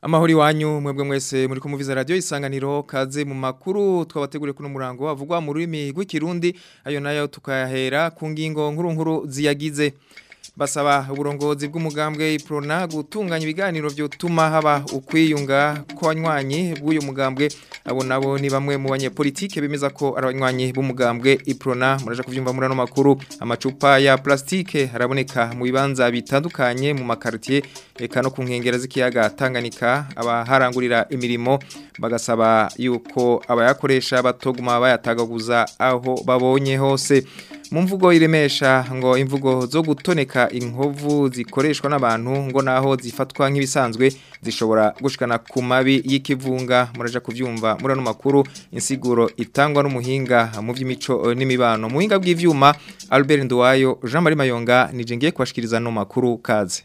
amahoro iwanyu mwebwe mwese muri kumuviza radio isanganiro kaze mu makuru twabateguriye kuno murango avugwa mu rurimi rw'ikirundi ayo nayo tukayahera ku ngingo nkuru nkuru ziyagize basaba uburongozi bw'umugambwe Prona gutunganya ibiganiro byotuma haba ukwiyunga kw'abanywanyi bw'uyu mugambwe abo nabo ni bamwe mu banyepolitike bemeza ko abanywanyi b'umugambwe Prona muraje kuvyumva muri ano makuru amacupa ya plastike haraboneka mu bibanza bitandukanye mu makartier eka no ku nkengera z'ikiyaga Tanganyika abaharangurira imirimo bagasaba yuko abayakoresha batoguma bayatagaguza aho babonye hose mu iremesha ngo imvugo zo gutoneka inkovu zikoreshwa n'abantu ngo naho zifatwa nk'ibisanzwe zishobora gushikana ku mabi y'ikivunga muraja kuvyumva muri no makuru insiguro itangwa n'umuhinga mu by'imico n'imibano muhinga bw'ivyuma Albert Ndwayo Jean Marie Mayonga nijengiye kwashikiriza no makuru kaze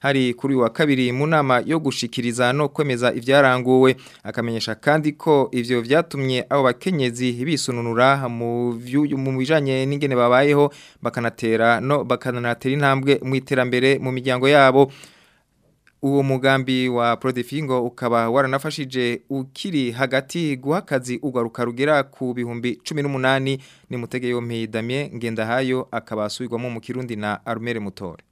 hari kuri wa kabiri mu nama yo gushikiriza no kwemeza ivyaranguwe akamenyesha kandi ko ivyo vyatumye abo bakenyezi bisununura mu mu bijanye n'ingene babayeho bakanatera no bakanatera intambwe mu iterambere mu miryango yabo uwo mugambi wa Prodefingo ukaba waranafashije ukiri hagati guhakazi ugaruka rugera ku bihumbi 18 ni mutege yo mpidamye ngenda hayo akaba akabasubirwamo mu kirundi na Armere Mutore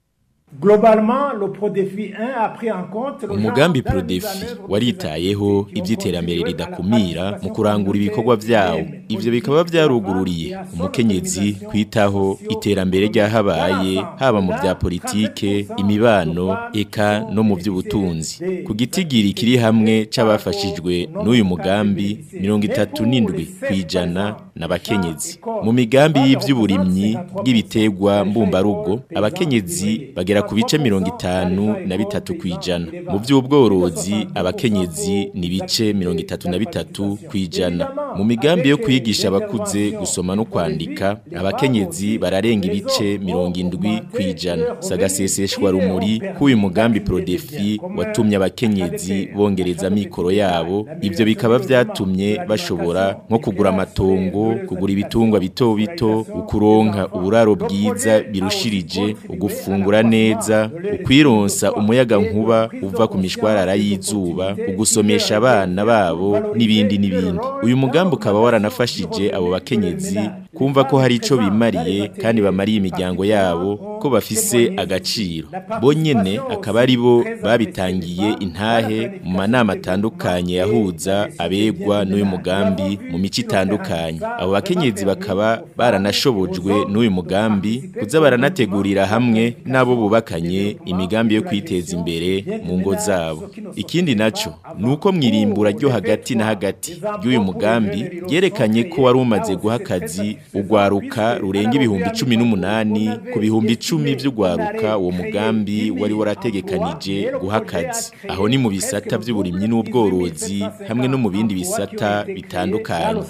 umugambi prodefi waritayeho iby'iterambere ridakumira mu kurangura ibikorwa byawo ibyo bikaba byarugururiye umukenyezi kwitaho iterambere ryahabaye haba mu bya politike imibano eka no mu by'ubutunzi ku gitigiri kiri hamwe cy'abafashijwe n'uyu mugambi mirongo itatu n'indwi ku ijana n'abakenyezi mu migambi y'iby'uburimyi bw'ibiterwa mbumbarugo abakenyezi bagera bigera ku bice mirongo itanu na bitatu ku ijana mu by'ubworozi abakenyezi ni bice mirongo itatu na bitatu ku ijana mu migambi yo kwigisha abakuze gusoma no kwandika abakenyezi bararenga ibice mirongo indwi ku ijana sagaseseshwa rumuri ko uyu mugambi prodefi watumye abakenyezi bongereza amikoro yabo ibyo bikaba byatumye bashobora nko kugura amatongo kugura ibitungwa bito bito ukuronka uburaro bwiza birushirije ugufungura neza neza ukwironsa umuyaga nkuba uva ku mishwarara y'izuba ugusomesha abana babo n'ibindi n'ibindi uyu mugambi ukaba waranafashije abo bakenyezi kumva ko hari icyo bimariye kandi bamariye imiryango yabo ko bafise agaciro bonyine akaba ari bo babitangiye intahe mu manama atandukanye yahuza abegwa n'uyu mugambi mu mico itandukanye abo bakenyezi bakaba baranashobojwe n'uyu mugambi kuza baranategurira hamwe n'abo bubakanye imigambi yo kwiteza imbere mu ngo zabo ikindi nacyo ni uko mwirimbura ryo hagati na hagati ry'uyu mugambi yerekanye ko wari umaze guha akazi urwaruka rurenga ibihumbi cumi n'umunani ku bihumbi icumi by'urwaruka uwo mugambi wari warategekanije guha akazi aho ni mu bisata by'uburimyi n'ubworozi hamwe no mu bindi bisata bitandukanye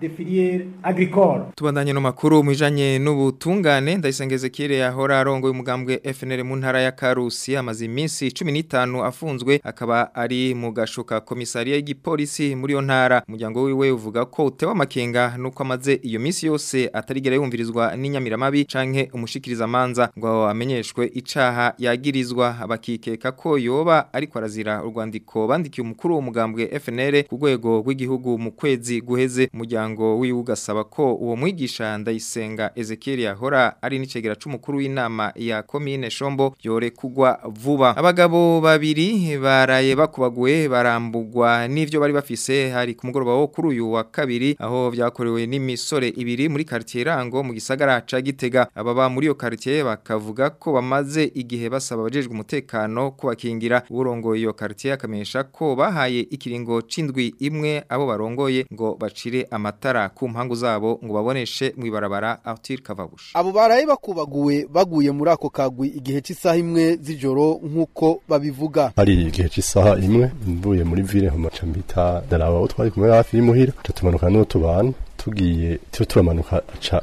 de agricole tubandanye no makuru mwijanye n'ubutungane ndayisengeze kire yahora arongoye umugambwe FNL mu ntara ya Karusi amaze iminsi 15 afunzwe akaba ari mu gashuka komisariya Polisi muri yo ntara umujyango wiwe uvuga ko utewa makenga nuko amaze iyo minsi yose atarigera yumvirizwa n'inyamiramabi canke umushikiriza manza ngo amenyeshwe icaha yagirizwa abakikeka ko yoba ariko arazira urwandiko bandikiye umukuru w'umugambwe FNL ku rwego rw'igihugu mu kwezi guheze umujyango umuryango wiwe ugasaba ko uwo mwigisha ndayisenga Ezekiel yahora ari n'icegera c'umukuru w'inama ya commune Shombo yore kugwa vuba abagabo babiri baraye bakubaguye barambugwa n'ivyo bari bafise hari ku mugoroba wo kuri uyu wa kabiri aho byakorewe n'imisore ibiri muri quartier Rango mu gisagara ca Gitega ababa muri yo quartier bakavuga ko bamaze igihe basaba abajejwe umutekano kubakingira urongoye iyo quartier akamenyesha ko bahaye ikiringo c'indwi imwe abo barongoye ngo bacire amata amatara ku mpangu zabo ngo baboneshe mu ibarabara Arthur Kavabushi abo baraye bakubaguwe baguye muri ako kagwi igihe cy'isaha imwe z'ijoro nk'uko babivuga hari igihe cy'isaha imwe mvuye muri ville hamaca mbita daraba utwari kumwe hafi y'imuhira tumanuka n'utubana tugiye tuba turamanuka aca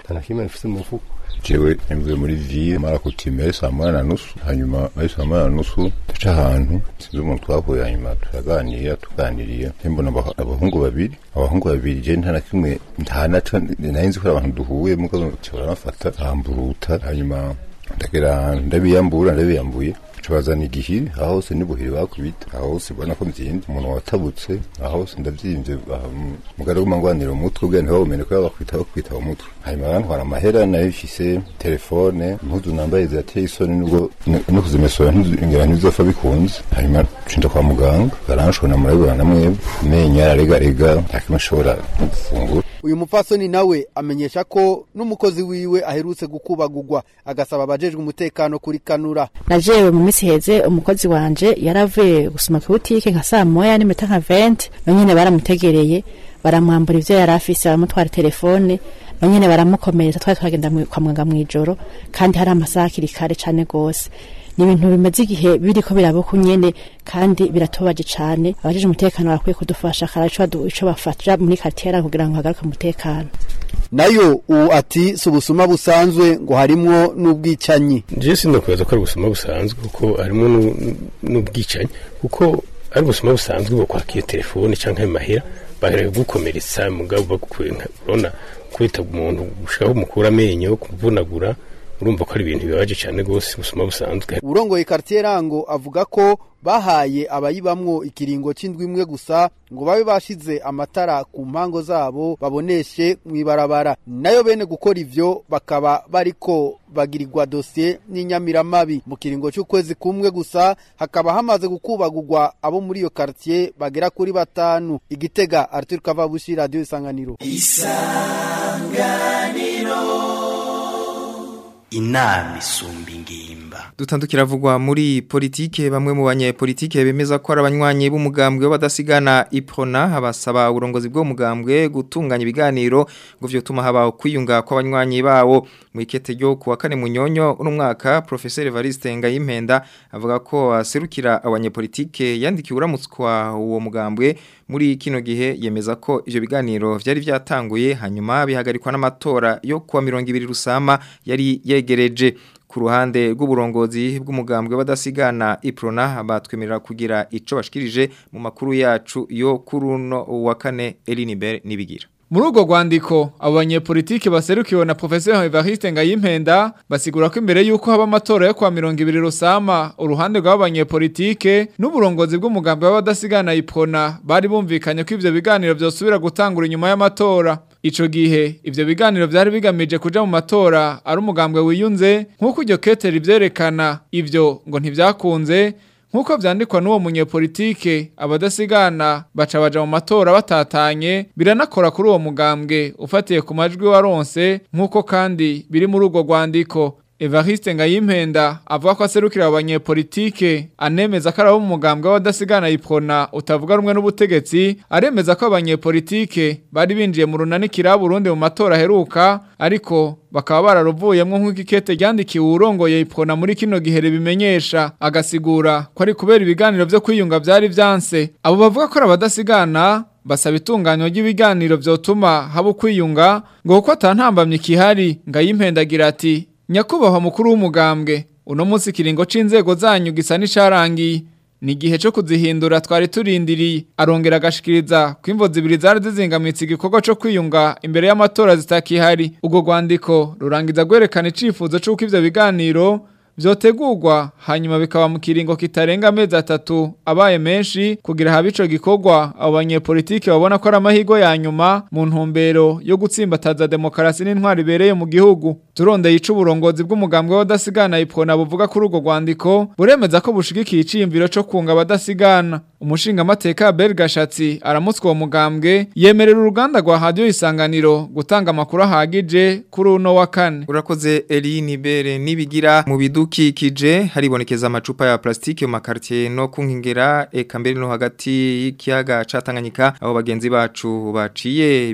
nta na kimwe mfite mu mufuko jewe mvuye muri ville mara saa moya na nusu hanyuma muri saa moya na nusu duca ahantu sinzi umuntu twahuye hanyuma turaganira tuganiriye mbona abahungu babiri abahungu babiri je nta na kimwe nta naco nari nzi ko abantu duhuye mugabo cyoranafata amburuta hanyuma ndagera ndabiyambura ndabiyambuye tubazana igihe aho se n'ibuhiri bakubita aho hose ubona ko byinze umuntu watabutse aho hose ndabyinze um, mugari w'umangwanira umutwe ubwira ntibawumenye ko bakwita bakwita uwo mutwe hanyuma bantwara amahera nayo ifise telefone impuzu nambaye zirateye isoni nubwo no kuzimesora ngira ntibizopfa bikunze hanyuma nshinja kwa muganga baranshona murabibona namwe amenyo yararegarega ntakimashobora gufungura uyu mupfasoni nawe amenyesha ko n'umukozi wiwe aherutse gukubagurwa agasaba abajejwe umutekano kuri kanura najewe mu minsi heze umukozi wanje yaravuye gusoma ku butike nka saa moya n'iminota nka venti nonyene baramutegereye baramwambura ibyo yari afise baramutwara telefone nonyene baramukomereza twari turagenda kwa muganga ijoro kandi hari amasaha akiri kare cane gose ni ibintu bimaze igihe ko biraba ku nyene kandi biratubaje cane abajeje umutekano barakwiye kudufasha karaco icyo bafatira muri kartera kugira ngo hagaruke umutekano nayo ubu ati si ubusuma busanzwe ngo harimo n'ubwicanyi njye sindakwibaza ko ari ubusuma busanzwe kuko harimo n'ubwicanyi kuko ari ubusuma busanzwe bwo kwakira telefone cyangwa amahera bahera kugukomeretsa mugabo urabona kwita umuntu gushiraho mukura amenyo kuvunagura urumva ko ari ibintu bibaje cyane rwose ubuzima busanzwe urongoye quartier rango avuga ko bahaye abayibamwo ikiringo cy'indwi imwe gusa ngo babe bashize amatara ku mpango zabo baboneshe mu ibarabara nayo bene gukora ivyo bakaba bariko bagirirwa dosiye n'inyamiramabi mu kiringo cy'ukwezi kumwe gusa hakaba hamaze gukubagurwa abo muri iyo quartier bagera kuri batanu igitega Arthur Kavabushi radio isanganiro isanganiro inama isumba ingimba dutandukira muri politike bamwe mu banyepolitike bemeza ko ari abanywanyi b'umugambwe badasigana iprona abasaba uburongozi bw'umugambwe gutunganya ibiganiro ngo vyotuma habaho kwiyunga kw'abanywanyi bawo mu ikete ryo kuwa kane mu nyonyo uno mwaka professeur Evariste Ngayimpenda avuga ko aserukira abanyepolitike yandikiye uramutswa uwo mugambwe muri kino gihe yemeza ko ivyo biganiro vyari vyatanguye hanyuma bihagarikwa n'amatora yo kuwa 20 rusama yari, yari ibyegereje ku ruhande rw'uburongozi bw'umugambwe badasigana iprona batwemerera kugira icyo bashikirije mu makuru yacu yo kuri uno wa kane Elinibere nibigira muri urwo rwandiko abo banyepolitike baserukiwe na Professeur Evariste Ngayimpenda basigura ko imbere y'uko haba amatora yo kwa mirongo ibiri rusama uruhande rw'abanyepolitike n'uburongozi bw'umugambi w'abadasigana ipona bari bumvikanye ko ibyo biganiro byosubira gutangura inyuma y'amatora ico gihe ivyo biganiro vyari bigamije kuja mu matora ari umugambwe wiyunze nkuko iryo keteri vyerekana ivyo ngo ntivyakunze nkuko vyandikwa n'uwo munyepolitike abadasigana baca baja mu matora batatanye biranakora kuri uwo mugambwe ufatiye ku majwi waronse nkuko kandi biri muri urwo rwandiko Evariste Ngayimpenda avuga ko aserukira abanyepolitike anemeza ko arabo mu mugambwe w'abadasigana ipona utavuga rumwe n'ubutegetsi aremeza ko abanyepolitike bari binjiye mu runanikira Burundi mu matora aheruka ariko bakaba bararuvuyemo nk'uko ikete ryandikiwe urongoye ipona muri kino gihere bimenyesha agasigura ko ari kubera ibiganiro byo kwiyunga byari byanse abo bavuga ko abadasigana basaba itunganyo ry'ibiganiro byotuma haba ukwiyunga ngo kuko atantambamye ikihari ngayimpenda agira ati nyakubahwa mukuru w'umugambwe uno munsi ikiringo c'inzego zanyu gisa n'icarangiye ni igihe cyo kuzihindura twari turindiriye arongera agashikiriza kw'imvo zibiri zari zizingamitse igikorwa cyo kwiyunga imbere y'amatora zitakihari ubwo rwandiko rurangiza rwerekana icifuzo c'uko ivyo biganiro byotegurwa hanyuma bikaba mu kiringo kitarenga amezi atatu abaye menshi kugira habe ico gikorwa abo banyepolitike babona ko ari amahigo ya nyuma mu ntumbero yo gutsimbataza demokarasi n'intwari ibereye mu gihugu turondeye yica uburongozi bw'umugambwe w’adasigana ipona buvuga kuri urwo rwandiko buremeza ko bushigikiye iciyumviro co kunga badasigana. umushingamateka Berg Gashatsi aramutswa uwo yemerera uruganda rwa radio isanganiro gutanga amakuru ahagije kuri uno wa kane urakoze Eline Bere nibigira mu bidukikije haribonekeza amacupa ya plastike mu makartier no kunkingera eka mbere no hagati y'ikiyaga catanganyika aho bagenzi bacu baciye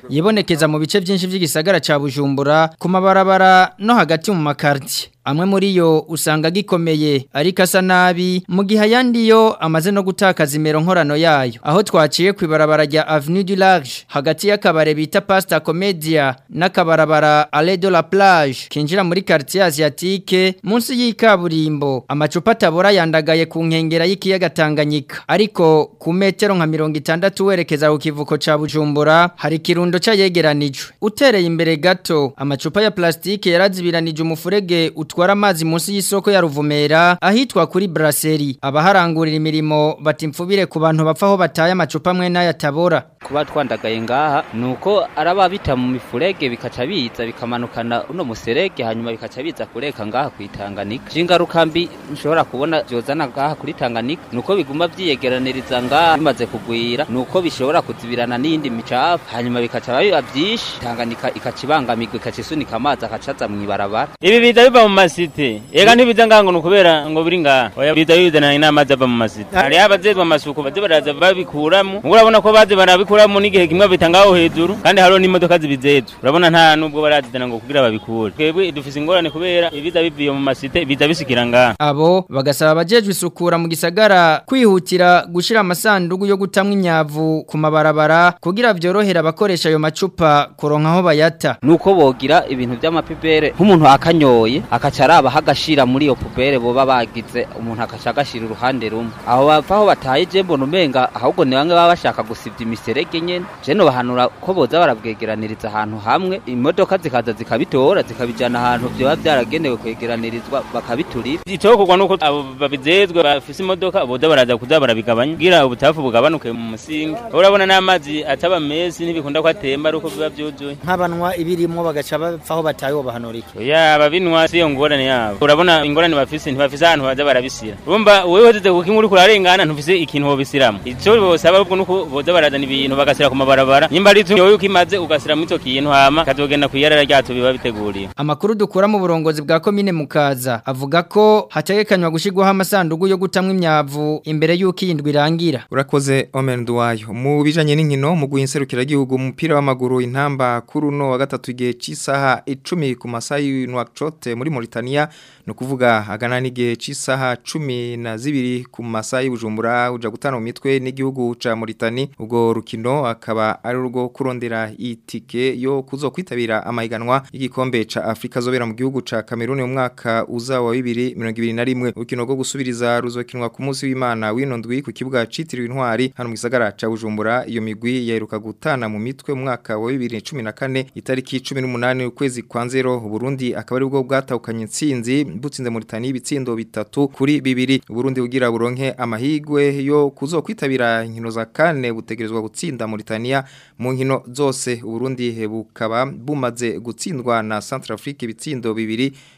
yibonekeza mu bice byinshi by'igisagara cya bujumbura ku mabarabara no hagati mu makarti amwe muri yo usanga gikomeye ariko asa nabi mu gihe ayandi amaze no gutakaza imero nkorano yayo aho twaciye ku ibarabara rya avenue du large hagati y'akabare bita pasta comedia n'akabarabara ale de la plage kinjira muri quartier asiatique munsi y'ikaburimbo amacupa atabora yandagaye ku nkengera y'ikiyaga Tanganyika ariko ku metero nka 60 werekeza ku kivuko ca Bujumbura hari kirundo ca yegeranijwe utereye imbere gato amacupa ya plastike yarazibiranije umufurege ut batwara amazi munsi y'isoko ya ruvumera ahitwa kuri brasserie abaharangurira imirimo batimfubire ku bantu bapfaho bataye amacupa amwe n'ayatabora kuba twandagaye ngaha nuko araba bita mu mifurege bikaca biza bikamanukana uno muserege hanyuma bikaca biza kureka ngaha ku itanganika ingaruka mbi nshobora kubona byozana ngaha kuri tanganika nuko biguma byiyegeraniriza ngaha bimaze kugwira nuko bishobora kuzibirana n'indi micafu hanyuma bikaca biba byinshi tanganika ikacibangamirwa ikacisunika amazi akacaza mu ibarabara ibi biza biva mu masite yega ntibiza ngango ni ukubera ngo biri ngaha bita bizana inama zava mu masite hariho abazezwa amasuku baze baraza babikuramo urabona ko baze barabikuramo n'igihe kimwe bitangaho hejuru kandi hariho n'imodoka zibizezwa urabona nta nubwo barazizana ngo kugira babikure twebwe dufise ingorane kubera ibiza bivuye mu masite biza bisikira ngaha abo bagasaba abajejwe isukura mu gisagara kwihutira gushira amasandugu yo gutamwa inyavu ku mabarabara kugira byorohera abakoresha ayo macupa kuronka aho bayata nuko bogira ibintu by'amapipere nk'umuntu akanyoye akaca agaca arabaho muri iyo pubere boba bagize umuntu agaca agashyira uruhande rumwe aho bava aho bataye je mbona umenga ahubwo ni bamwe baba bashaka gusibya imiserege nyene je nobahanura ko boza barabwegeraniriza ahantu hamwe imodoka zikaza zikabitora zikabijana ahantu vyoba vyaragenewe kwegeranirizwa bakabiturira icokorwa nuko abo babijejwe bafise imodoka boza baraza kuza barabigabanya kugira ubutafu bugabanuke mu musingi urabona n'amazi ataba mezi ntibikunda ko atemba ari uko biba vyuzuye nk'abanwa ibirimwo bagaca bapfa aho bataye wobahanura iki yaba binwa siyo ngo ingorane yabo urabona ingorane bafise ntibafise ahantu baza barabisira urumva wewe tutekuka inkuru kurarengana ntufise ikintu wobisiramo ico bosaba ubwo nuko boza barazana ibintu bagasira ku mabarabara nyimba ari tuyo yuko imaze ugasira muri kintu hama kazogenda kwiyarara ryacu biba biteguriye amakuru dukura mu burongozi bwa komine mukaza avuga ko hategekanywa gushigwaho amasandugu yo gutamwa imyavu imbere yuko iyindwi irangira urakoze Omen Duwayo mu bijanye n'inkino mu guinserukira gihugu umupira w'amaguru intamba kuruno wa gatatu igihe cy'isaha 10 ku masaha y'inwacote muri Mauritania no kuvuga agana n'igihe cy'isaha cumi na zibiri ku masaha y'ubujumbura uja gutana mu mitwe n'igihugu ca Mauritania ubwo rukino akaba ari urwo kurondera itike yo kuzo kwitabira amahiganwa y'igikombe cha Afrika zobera mu gihugu ca Cameroon mu mwaka uza wa 2021 urukino rwo gusubiriza ruzokinwa ku munsi w'Imana winondwi ku kibuga citiriwe intwari hano mu gisagara ca Bujumbura iyo migwi yaheruka gutana mu mitwe mu mwaka wa na kane itariki 18 ukwezi kwa 0 Burundi akaba ari bwo bwatahukanye yatahanye intsinzi butsinze Mauritania ibitsindo bitatu kuri bibiri Burundi bugira buronke amahigwe yo kuzokwitabira nkino za kane butegerezwa gutsinda Mauritania mu nkino zose Burundi bukaba bumaze gutsindwa na Centrafrique ibitsindo bibiri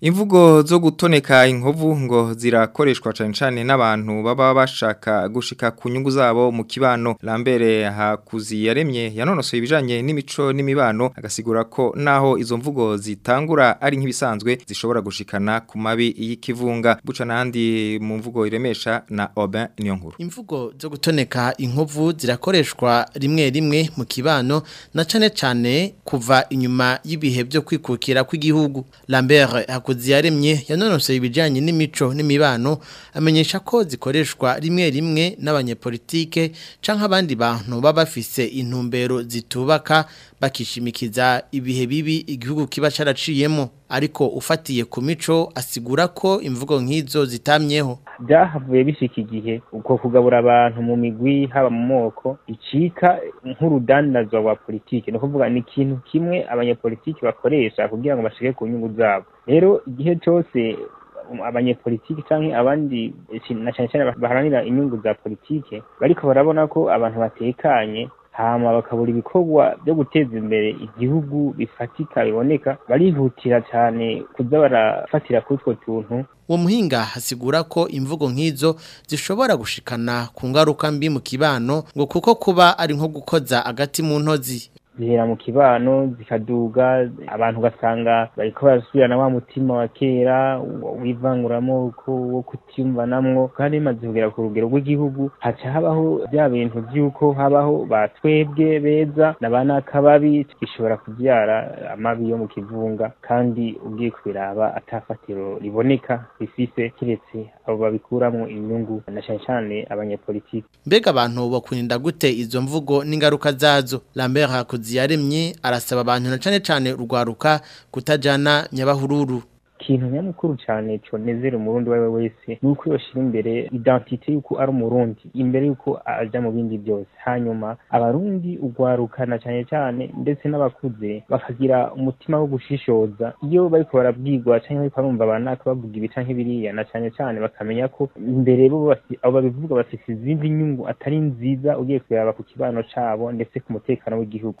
imvugo zo gutoneka inkovu ngo zirakoreshwa cyane cyane n'abantu baba bashaka gushika ku nyungu zabo mu kibano lambere hakuzi yaremye yanonosoye ibijanye n'imico n'imibano agasigura ko naho izo mvugo zitangura ari nk'ibisanzwe zishobora gushikana ku mabi y'ikivunga buca nandi mu mvugo iremesha na Aubin Niyonkuru imvugo zo gutoneka inkovu zirakoreshwa rimwe rimwe mu kibano na cyane cyane kuva inyuma y'ibihe byo kwikukira kw'igihugu lambere Kakuzi yaremye yanonosoye ibijyanye n'imico n'imibano amenyesha ko zikoreshwa rimwe rimwe n'abanyepolitike cyangwa abandi bantu baba bafise intumbero zitubaka bakishimikiza ibihe bibi igihugu kiba cyaraciyemo ariko ufatiye ku mico asigura ko imvugo nk'izo zitamyeho byahavuye bishyika igihe uko kugabura abantu mu migwi haba mu moko icika nk'urudandazwa rwa politiki ni ukuvuga ni ikintu kimwe abanyapolitiki bakoresha kugira ngo bashike ku nyungu zabo rero igihe cyose abanyepolitiki cyangwa abandi na cyane cyane baharanira inyungu za politiki bariko barabona ko abantu batekanye hama bakabura ibikorwa byo guteza imbere igihugu bifatika biboneka barihutira cyane kuza barafatira kuri utwo tuntu uwo muhinga hasigura ko imvugo nk'izo zishobora gushikana ku ngaruka mbi mu kibano ngo kuko kuba ari nko gukoza agati mu ntozi zihera mu kibano zikaduga abantu ugasanga bariko barasubirana wa mutima wa kera wivanguramo wo kutiyumvanamwo kandi bimaze kugera ku rugero rw'igihugu haca habaho vya bintu vy'uko habaho batwebwe beza na ba nakababi bishobora kubyara amabi yo mu kivunga kandi ugiye kubiraba atafatiro riboneka rifise keretse abo babikuramwo inyungu na cane cane abanyepolitiki mbega abantu bakunda gute izo mvugo n'ingaruka zazo Lambert Hakuzi yaremye arasaba abantu na cane cane urwaruka kutajyana nyabahururu ikintu nyamukuru cyane cyonezera umurundi uwo ari we wese ni uko yashyira imbere identite y'uko ari umurundi imbere y'uko ajya mu bindi byose hanyuma abarundi ugwarukana cyane cyane ndetse n'abakuze bakagira umutima wo gushishoza iyo bariko barabwirwa cyangwa bariko barumva abanaka bavuga ibi canke na cyane cyane bakamenya ko imbere bo abo babivuga bafite izindi nyungu atari nziza ugiye kureba ku kibano cyabo ndetse ku mutekano w'igihugu